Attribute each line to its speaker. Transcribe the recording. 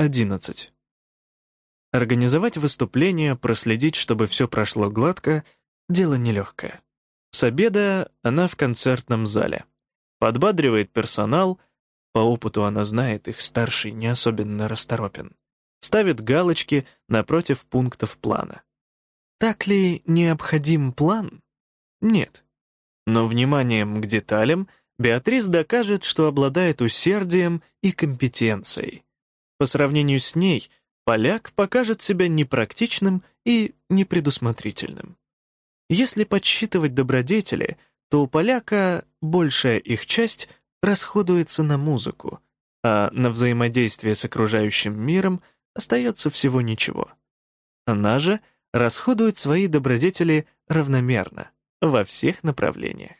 Speaker 1: 11. Организовать выступление, проследить, чтобы все прошло гладко — дело нелегкое. С обеда она в концертном зале. Подбадривает персонал, по опыту она знает, их старший не особенно расторопен. Ставит галочки напротив пунктов плана. Так ли необходим план? Нет. Но вниманием к деталям Беатрис докажет, что обладает усердием и компетенцией. По сравнению с ней, поляк покажет себя непрактичным и непредусмотрительным. Если подсчитывать добродетели, то у поляка большая их часть расходуется на музыку, а на взаимодействие с окружающим миром остается всего ничего. Она же расходует свои добродетели равномерно, во всех направлениях.